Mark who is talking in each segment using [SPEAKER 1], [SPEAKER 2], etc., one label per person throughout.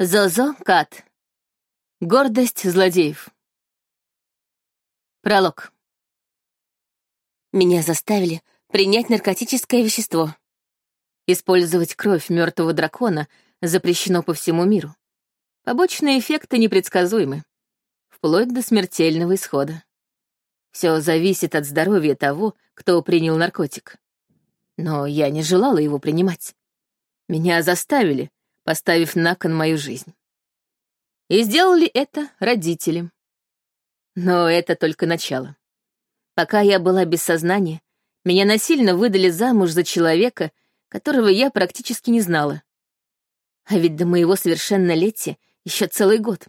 [SPEAKER 1] Зозо Кат. Гордость злодеев. Пролог. Меня заставили принять наркотическое вещество. Использовать кровь мертвого дракона запрещено по всему миру. Побочные эффекты непредсказуемы, вплоть до смертельного исхода. Все зависит от здоровья того, кто принял наркотик. Но я не желала его принимать. Меня заставили, поставив на кон мою жизнь. И сделали это родители. Но это только начало. Пока я была без сознания, меня насильно выдали замуж за человека, которого я практически не знала. А ведь до моего совершеннолетия еще целый год.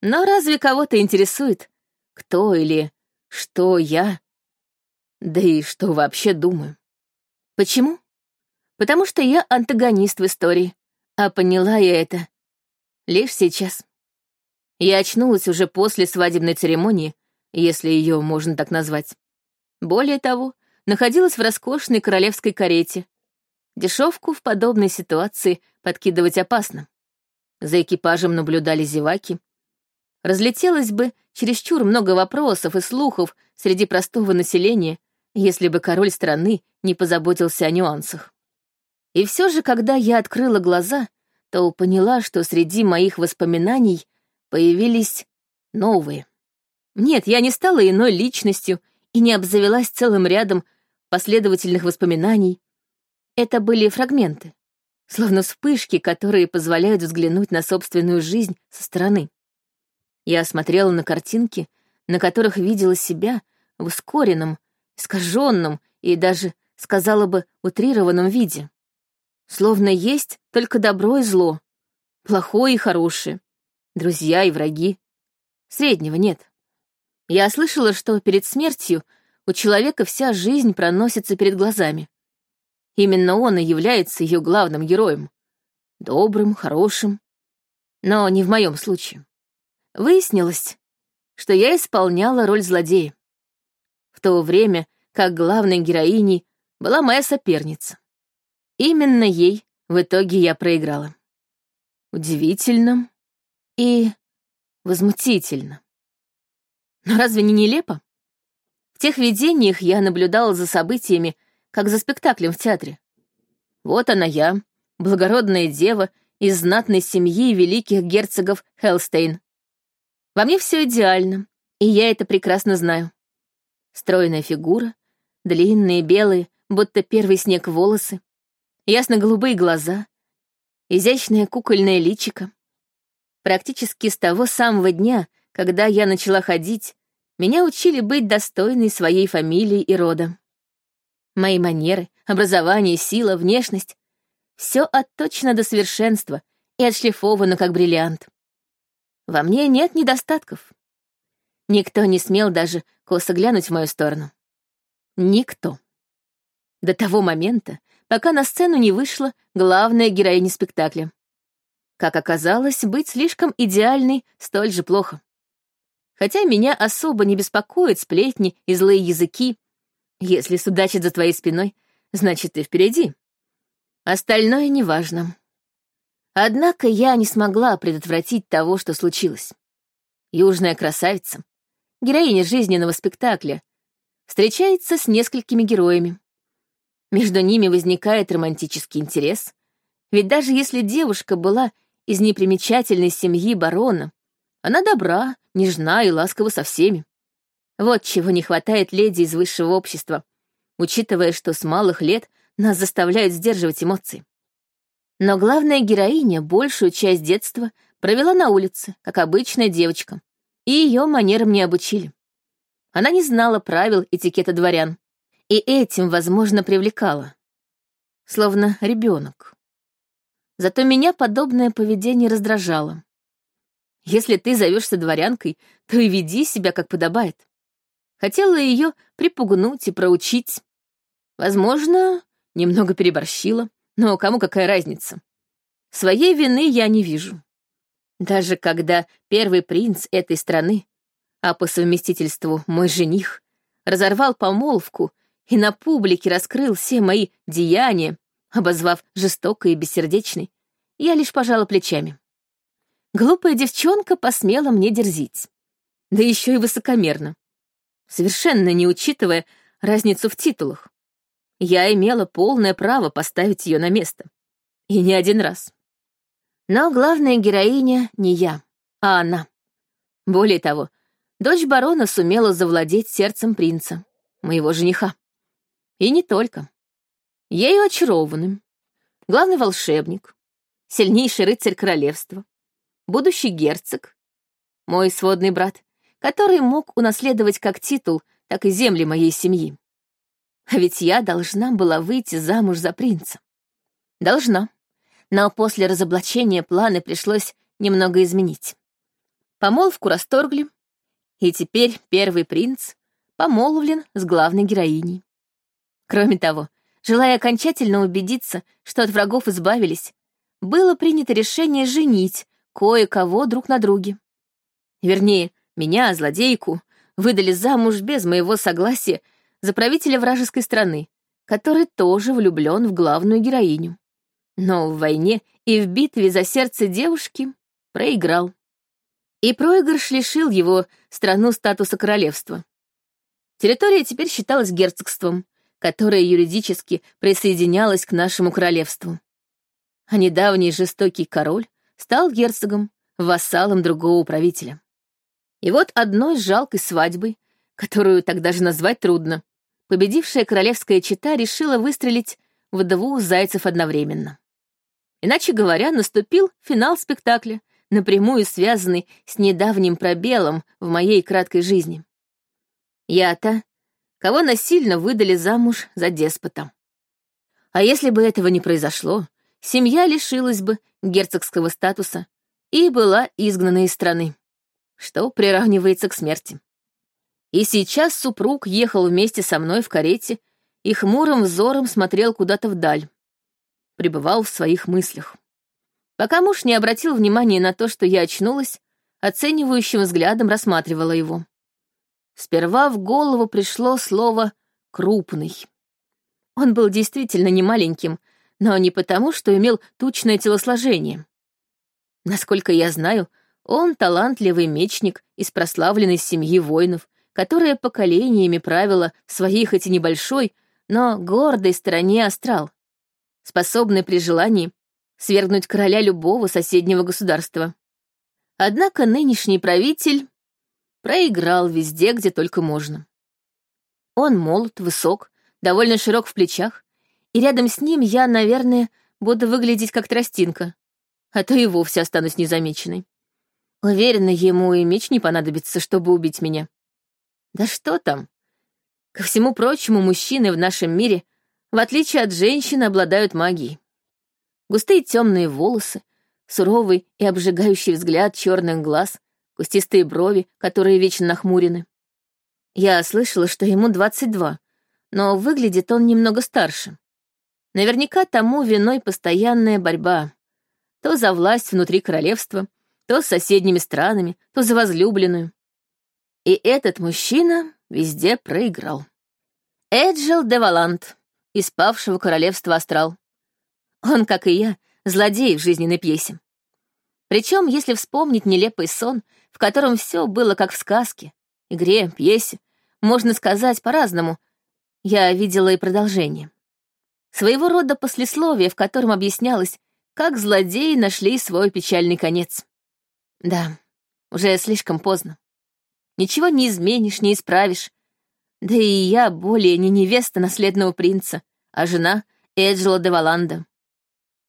[SPEAKER 1] Но разве кого-то интересует, кто или что я? Да и что вообще думаю? Почему? Потому что я антагонист в истории, а поняла я это лишь сейчас. Я очнулась уже после свадебной церемонии, если ее можно так назвать. Более того, находилась в роскошной королевской карете. Дешевку в подобной ситуации подкидывать опасно. За экипажем наблюдали зеваки. Разлетелось бы чересчур много вопросов и слухов среди простого населения, если бы король страны не позаботился о нюансах. И все же, когда я открыла глаза, то поняла, что среди моих воспоминаний появились новые. Нет, я не стала иной личностью и не обзавелась целым рядом последовательных воспоминаний. Это были фрагменты, словно вспышки, которые позволяют взглянуть на собственную жизнь со стороны. Я смотрела на картинки, на которых видела себя в ускоренном, искаженном и даже, сказала бы, утрированном виде. Словно есть только добро и зло, плохое и хорошее, друзья и враги. Среднего нет. Я слышала, что перед смертью у человека вся жизнь проносится перед глазами. Именно он и является ее главным героем. Добрым, хорошим. Но не в моем случае. Выяснилось, что я исполняла роль злодея. В то время, как главной героиней была моя соперница. Именно ей в итоге я проиграла. Удивительно и возмутительно. Но разве не нелепо? В тех видениях я наблюдала за событиями, как за спектаклем в театре. Вот она я, благородная дева из знатной семьи великих герцогов Хелстейн. Во мне все идеально, и я это прекрасно знаю. Стройная фигура, длинные белые, будто первый снег волосы, ясно-голубые глаза, изящное кукольное личико. Практически с того самого дня, когда я начала ходить, меня учили быть достойной своей фамилии и рода. Мои манеры, образование, сила, внешность — все отточено до совершенства и отшлифовано, как бриллиант. Во мне нет недостатков. Никто не смел даже косо глянуть в мою сторону. Никто. До того момента, пока на сцену не вышла главная героиня спектакля. Как оказалось, быть слишком идеальной столь же плохо. Хотя меня особо не беспокоят сплетни и злые языки. Если судачат за твоей спиной, значит, ты впереди. Остальное неважно. Однако я не смогла предотвратить того, что случилось. Южная красавица, героиня жизненного спектакля, встречается с несколькими героями. Между ними возникает романтический интерес, ведь даже если девушка была из непримечательной семьи барона, она добра, нежна и ласкова со всеми. Вот чего не хватает леди из высшего общества, учитывая, что с малых лет нас заставляют сдерживать эмоции. Но главная героиня большую часть детства провела на улице, как обычная девочка, и ее манерам не обучили. Она не знала правил этикета дворян, и этим, возможно, привлекала. Словно ребенок. Зато меня подобное поведение раздражало. Если ты зовешься дворянкой, то и веди себя, как подобает. Хотела ее припугнуть и проучить. Возможно, немного переборщила, но кому какая разница? Своей вины я не вижу. Даже когда первый принц этой страны, а по совместительству мой жених, разорвал помолвку и на публике раскрыл все мои деяния, обозвав жестокой и бессердечной, я лишь пожала плечами. Глупая девчонка посмела мне дерзить. Да еще и высокомерно. Совершенно не учитывая разницу в титулах. Я имела полное право поставить ее на место. И не один раз. Но главная героиня не я, а она. Более того, дочь барона сумела завладеть сердцем принца, моего жениха. И не только. Ею очарованным. Главный волшебник, сильнейший рыцарь королевства, будущий герцог, мой сводный брат, который мог унаследовать как титул, так и земли моей семьи. А ведь я должна была выйти замуж за принца. Должна. Но после разоблачения планы пришлось немного изменить. Помолвку расторгли, и теперь первый принц помолвлен с главной героиней. Кроме того, желая окончательно убедиться, что от врагов избавились, было принято решение женить кое-кого друг на друге. Вернее, меня, злодейку, выдали замуж без моего согласия за правителя вражеской страны, который тоже влюблен в главную героиню. Но в войне и в битве за сердце девушки проиграл. И проигрыш лишил его страну статуса королевства. Территория теперь считалась герцогством, которое юридически присоединялось к нашему королевству. А недавний жестокий король стал герцогом, вассалом другого правителя. И вот одной жалкой свадьбой, которую так даже назвать трудно, победившая королевская чета решила выстрелить в двух зайцев одновременно. Иначе говоря, наступил финал спектакля, напрямую связанный с недавним пробелом в моей краткой жизни. Я-то, кого насильно выдали замуж за деспота. А если бы этого не произошло, семья лишилась бы герцогского статуса и была изгнана из страны, что приравнивается к смерти. И сейчас супруг ехал вместе со мной в карете и хмурым взором смотрел куда-то вдаль. Пребывал в своих мыслях. Пока муж не обратил внимания на то, что я очнулась, оценивающим взглядом рассматривала его. Сперва в голову пришло слово «крупный». Он был действительно не маленьким, но не потому, что имел тучное телосложение. Насколько я знаю, он талантливый мечник из прославленной семьи воинов, которая поколениями правила своей хоть и небольшой, но гордой стороне астрал, способный при желании свергнуть короля любого соседнего государства. Однако нынешний правитель проиграл везде, где только можно. Он молод, высок, довольно широк в плечах, и рядом с ним я, наверное, буду выглядеть как тростинка, а то и вовсе останусь незамеченной. Уверена, ему и меч не понадобится, чтобы убить меня. Да что там? Ко всему прочему, мужчины в нашем мире, в отличие от женщин, обладают магией. Густые темные волосы, суровый и обжигающий взгляд черных глаз, кустистые брови, которые вечно нахмурены. Я слышала, что ему 22, но выглядит он немного старше. Наверняка тому виной постоянная борьба. То за власть внутри королевства, то с соседними странами, то за возлюбленную. И этот мужчина везде проиграл. Эджил де Валант, из павшего королевства Астрал. Он, как и я, злодей в жизненной пьесе. Причем, если вспомнить нелепый сон, в котором все было как в сказке, игре, пьесе, можно сказать по-разному, я видела и продолжение. Своего рода послесловие, в котором объяснялось, как злодеи нашли свой печальный конец. Да, уже слишком поздно. Ничего не изменишь, не исправишь. Да и я более не невеста наследного принца, а жена Эджела де Валанда.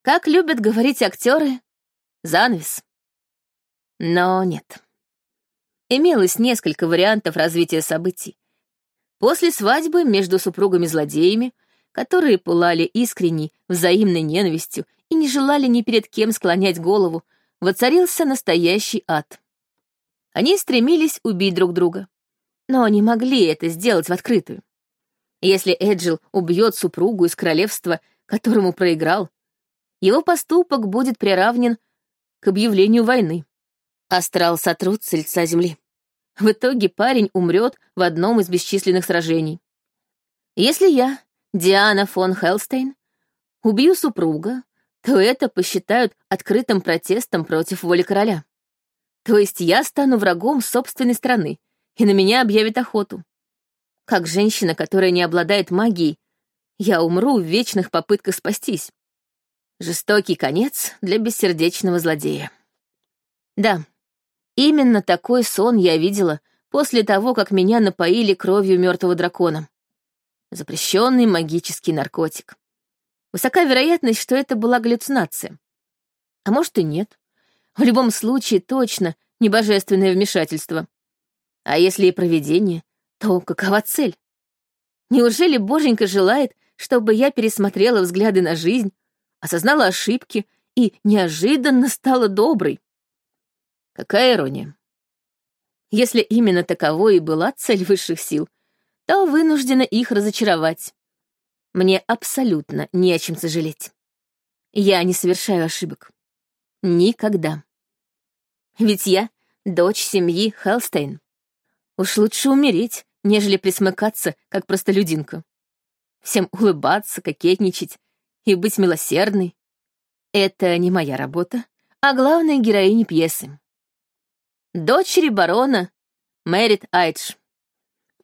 [SPEAKER 1] Как любят говорить актеры, занавес. Но нет. Имелось несколько вариантов развития событий. После свадьбы между супругами-злодеями, которые пылали искренней, взаимной ненавистью и не желали ни перед кем склонять голову, воцарился настоящий ад. Они стремились убить друг друга, но не могли это сделать в открытую. Если Эджил убьет супругу из королевства, которому проиграл, его поступок будет приравнен к объявлению войны. Астрал сотрут с лица земли. В итоге парень умрет в одном из бесчисленных сражений. Если я, Диана фон Хелстейн, убью супруга, то это посчитают открытым протестом против воли короля. То есть я стану врагом собственной страны, и на меня объявят охоту. Как женщина, которая не обладает магией, я умру в вечных попытках спастись. Жестокий конец для бессердечного злодея. Да, именно такой сон я видела после того, как меня напоили кровью мертвого дракона. Запрещенный магический наркотик. Высока вероятность, что это была галлюцинация. А может и нет. В любом случае, точно не божественное вмешательство. А если и провидение, то какова цель? Неужели Боженька желает, чтобы я пересмотрела взгляды на жизнь, осознала ошибки и неожиданно стала доброй? Какая ирония. Если именно таковой и была цель высших сил, то вынуждена их разочаровать. Мне абсолютно не о чем сожалеть. Я не совершаю ошибок. Никогда. Ведь я дочь семьи Хелстейн. Уж лучше умереть, нежели присмыкаться, как простолюдинка. Всем улыбаться, кокетничать и быть милосердной. Это не моя работа, а главная героиня пьесы. Дочери барона Мэрит Айдж.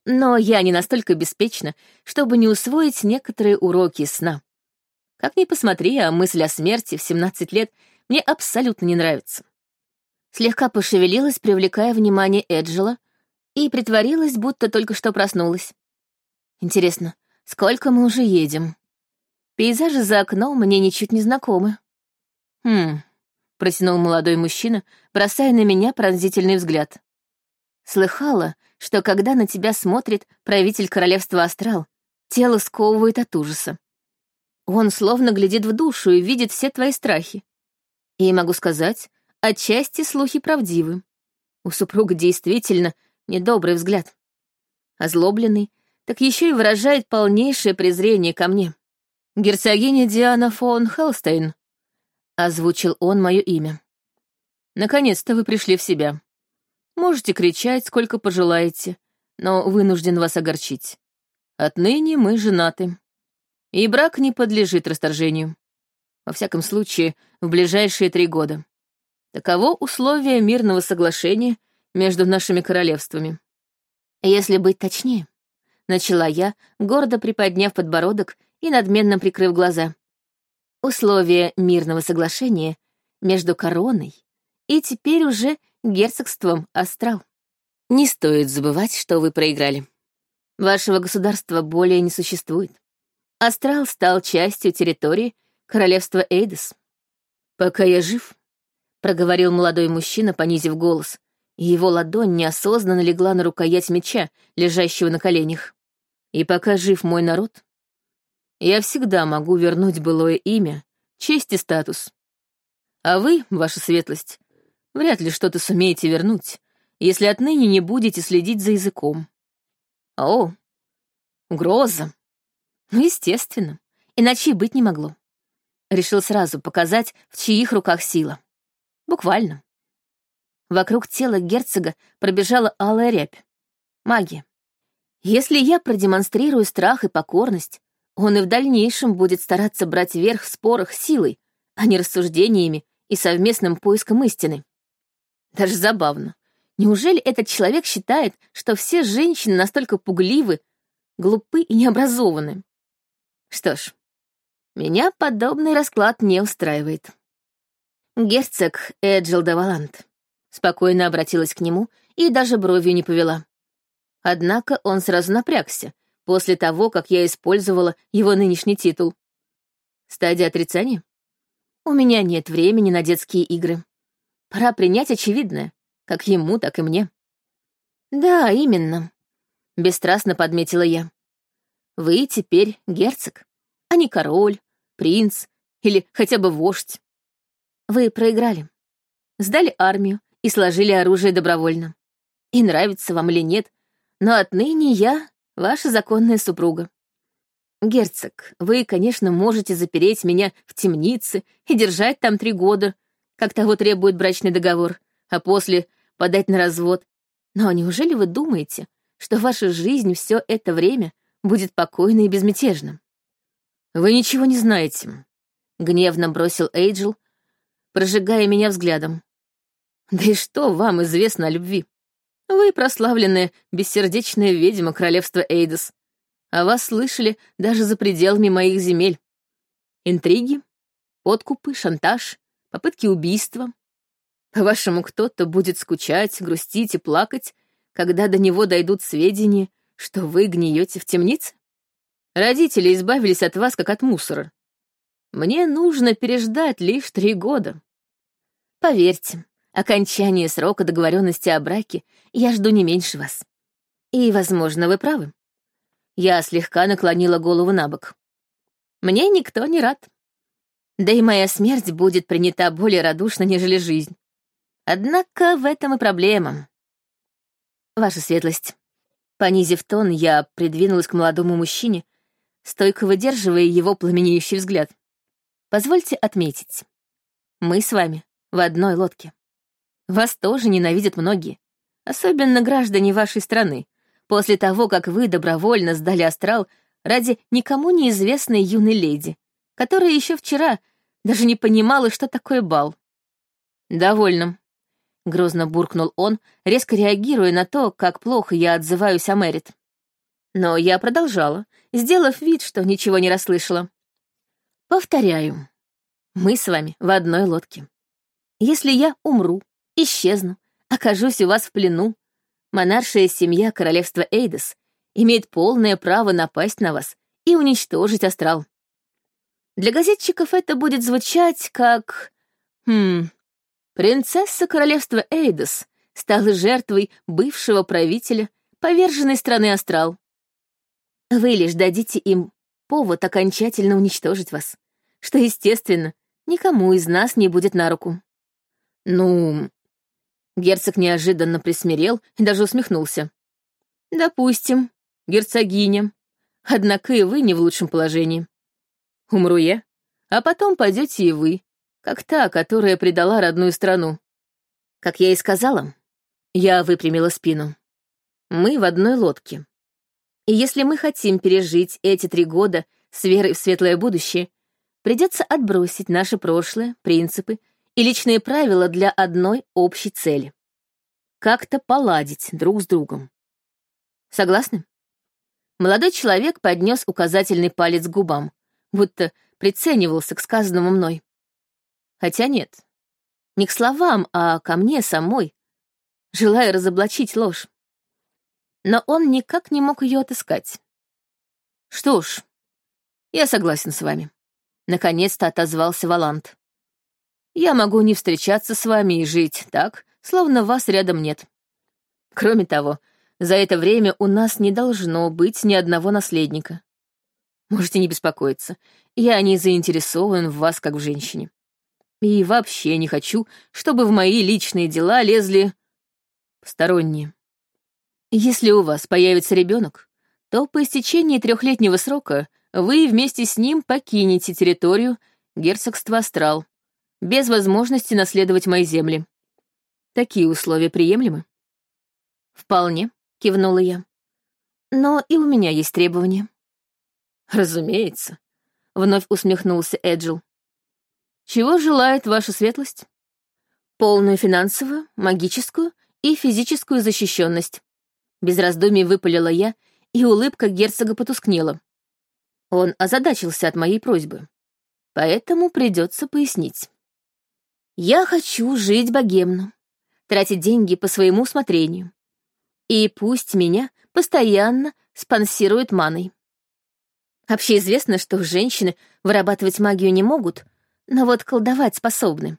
[SPEAKER 1] Но я не настолько беспечна, чтобы не усвоить некоторые уроки сна. Как ни посмотри, а мысль о смерти в 17 лет мне абсолютно не нравится. Слегка пошевелилась, привлекая внимание Эджела, и притворилась, будто только что проснулась. Интересно, сколько мы уже едем? Пейзажи за окном мне ничуть не знакомы. Хм, протянул молодой мужчина, бросая на меня пронзительный взгляд. Слыхала, что когда на тебя смотрит правитель королевства Астрал, тело сковывает от ужаса. Он словно глядит в душу и видит все твои страхи. И могу сказать, отчасти слухи правдивы. У супруга действительно недобрый взгляд. Озлобленный, так еще и выражает полнейшее презрение ко мне. «Герцогиня Диана фон Хелстейн», — озвучил он мое имя. «Наконец-то вы пришли в себя. Можете кричать, сколько пожелаете, но вынужден вас огорчить. Отныне мы женаты. И брак не подлежит расторжению. Во всяком случае, в ближайшие три года. Таково условие мирного соглашения между нашими королевствами. Если быть точнее, начала я, гордо приподняв подбородок и надменно прикрыв глаза. Условие мирного соглашения между короной и теперь уже герцогством Астрал. Не стоит забывать, что вы проиграли. Вашего государства более не существует. Астрал стал частью территории королевства Эйдес. Пока я жив, — проговорил молодой мужчина, понизив голос, и его ладонь неосознанно легла на рукоять меча, лежащего на коленях. И пока жив мой народ, я всегда могу вернуть былое имя, честь и статус. А вы, ваша светлость, вряд ли что-то сумеете вернуть, если отныне не будете следить за языком. О, угроза. Ну, естественно, иначе и быть не могло. Решил сразу показать, в чьих руках сила. Буквально. Вокруг тела герцога пробежала алая рябь. Магия. Если я продемонстрирую страх и покорность, он и в дальнейшем будет стараться брать верх в спорах силой, а не рассуждениями и совместным поиском истины. Даже забавно. Неужели этот человек считает, что все женщины настолько пугливы, глупы и необразованы? Что ж, меня подобный расклад не устраивает. Герцог Эджил Давалант. Спокойно обратилась к нему и даже бровью не повела. Однако он сразу напрягся, после того, как я использовала его нынешний титул. Стадия отрицания? У меня нет времени на детские игры. Пора принять очевидное, как ему, так и мне. Да, именно, бесстрастно подметила я. Вы теперь герцог, а не король, принц или хотя бы вождь. Вы проиграли. Сдали армию и сложили оружие добровольно. И нравится вам или нет, но отныне я ваша законная супруга. Герцог, вы, конечно, можете запереть меня в темнице и держать там три года, как того требует брачный договор, а после подать на развод. Но неужели вы думаете, что ваша жизнь все это время будет покойной и безмятежна? Вы ничего не знаете, — гневно бросил Эйджел, прожигая меня взглядом. Да и что вам известно о любви? Вы прославленная, бессердечная ведьма королевства Эйдос. А вас слышали даже за пределами моих земель. Интриги, подкупы, шантаж, попытки убийства. По-вашему, кто-то будет скучать, грустить и плакать, когда до него дойдут сведения, что вы гниете в темнице? Родители избавились от вас, как от мусора. Мне нужно переждать лишь три года. Поверьте, окончание срока договоренности о браке я жду не меньше вас. И, возможно, вы правы. Я слегка наклонила голову на бок. Мне никто не рад. Да и моя смерть будет принята более радушно, нежели жизнь. Однако в этом и проблема. Ваша светлость. Понизив тон, я придвинулась к молодому мужчине, стойко выдерживая его пламенеющий взгляд. Позвольте отметить. Мы с вами в одной лодке. Вас тоже ненавидят многие, особенно граждане вашей страны, после того, как вы добровольно сдали астрал ради никому неизвестной юной леди, которая еще вчера даже не понимала, что такое бал. «Довольно», — грозно буркнул он, резко реагируя на то, как плохо я отзываюсь о Мэрит. Но я продолжала, сделав вид, что ничего не расслышала. Повторяю, мы с вами в одной лодке. Если я умру, исчезну, окажусь у вас в плену, монаршая семья королевства Эйдос имеет полное право напасть на вас и уничтожить астрал. Для газетчиков это будет звучать как... Хм... Принцесса королевства Эйдос стала жертвой бывшего правителя поверженной страны Астрал. Вы лишь дадите им повод окончательно уничтожить вас, что, естественно, никому из нас не будет на руку. Ну, Герцог неожиданно присмирел и даже усмехнулся. «Допустим, герцогиня. Однако и вы не в лучшем положении. Умру я, а потом пойдете и вы, как та, которая предала родную страну. Как я и сказала, я выпрямила спину. Мы в одной лодке. И если мы хотим пережить эти три года с верой в светлое будущее, придется отбросить наше прошлое, принципы и личные правила для одной общей цели. Как-то поладить друг с другом. Согласны? Молодой человек поднес указательный палец к губам, будто приценивался к сказанному мной. Хотя нет, не к словам, а ко мне самой, желая разоблачить ложь. Но он никак не мог ее отыскать. Что ж, я согласен с вами. Наконец-то отозвался Валант. Я могу не встречаться с вами и жить так, словно вас рядом нет. Кроме того, за это время у нас не должно быть ни одного наследника. Можете не беспокоиться, я не заинтересован в вас как в женщине. И вообще не хочу, чтобы в мои личные дела лезли посторонние. Если у вас появится ребенок, то по истечении трехлетнего срока вы вместе с ним покинете территорию герцогства Астрал, без возможности наследовать мои земли. Такие условия приемлемы? Вполне, кивнула я. Но и у меня есть требования. Разумеется, вновь усмехнулся Эджил. Чего желает ваша светлость? Полную финансовую, магическую и физическую защищенность. Без раздумий выпалила я, и улыбка герцога потускнела. Он озадачился от моей просьбы. Поэтому придется пояснить. Я хочу жить богемно, тратить деньги по своему усмотрению. И пусть меня постоянно спонсирует маной. Вообще известно, что женщины вырабатывать магию не могут, но вот колдовать способны.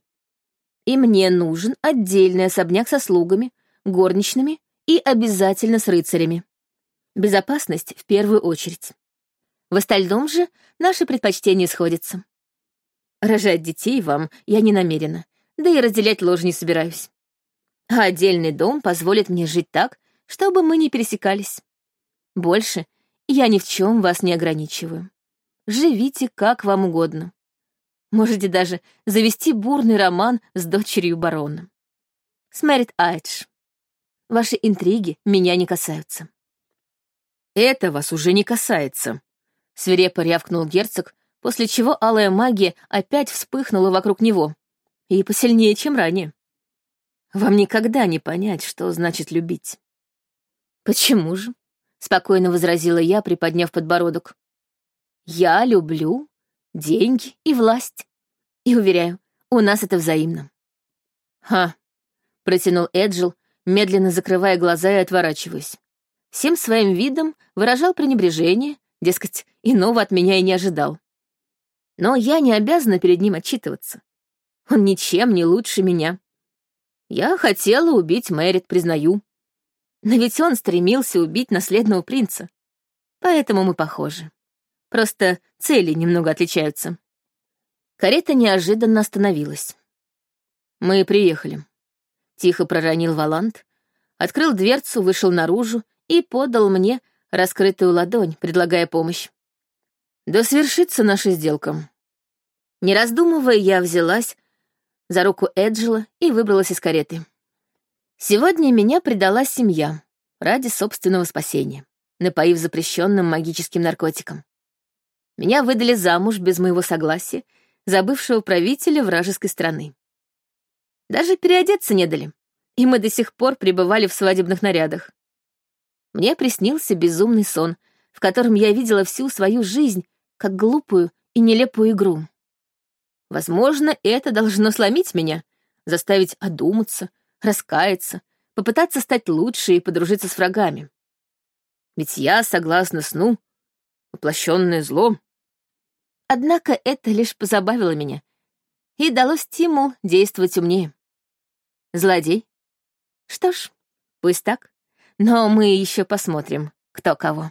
[SPEAKER 1] И мне нужен отдельный особняк со слугами, горничными и обязательно с рыцарями. Безопасность в первую очередь. В остальном же наши предпочтения сходятся. Рожать детей вам я не намерена, да и разделять ложь не собираюсь. А отдельный дом позволит мне жить так, чтобы мы не пересекались. Больше я ни в чем вас не ограничиваю. Живите как вам угодно. Можете даже завести бурный роман с дочерью барона. Смерит Айдж. Ваши интриги меня не касаются.
[SPEAKER 2] Это вас уже не касается, свирепо рявкнул герцог, после чего алая магия опять вспыхнула вокруг него и посильнее, чем ранее.
[SPEAKER 1] вам никогда не понять, что значит любить.
[SPEAKER 2] Почему же? Спокойно возразила я, приподняв подбородок. Я люблю деньги и власть. И уверяю, у нас это взаимно.
[SPEAKER 1] Ха, протянул Эджил, медленно закрывая глаза и отворачиваясь. Всем своим видом выражал пренебрежение, дескать, иного от меня и не ожидал. Но я не обязана перед ним отчитываться. Он ничем не лучше меня. Я хотела убить Мэрит, признаю. Но ведь он стремился убить наследного принца. Поэтому мы похожи. Просто цели немного отличаются. Карета неожиданно остановилась. Мы приехали. Тихо проронил Валант, открыл дверцу, вышел наружу и подал мне раскрытую ладонь, предлагая помощь. Да свершится наша сделка. Не раздумывая, я взялась за руку Эджела и выбралась из кареты. Сегодня меня предала семья ради собственного спасения, напоив запрещенным магическим наркотиком. Меня выдали замуж без моего согласия за бывшего правителя вражеской страны. Даже переодеться не дали, и мы до сих пор пребывали в свадебных нарядах. Мне приснился безумный сон, в котором я видела всю свою жизнь как глупую и нелепую игру. Возможно, это должно сломить меня, заставить одуматься, раскаяться, попытаться стать лучше и подружиться с врагами. Ведь я, согласно сну, воплощенное зло. Однако это лишь позабавило меня и дало стимул действовать умнее. Злодей? Что ж, пусть так, но мы еще посмотрим, кто кого.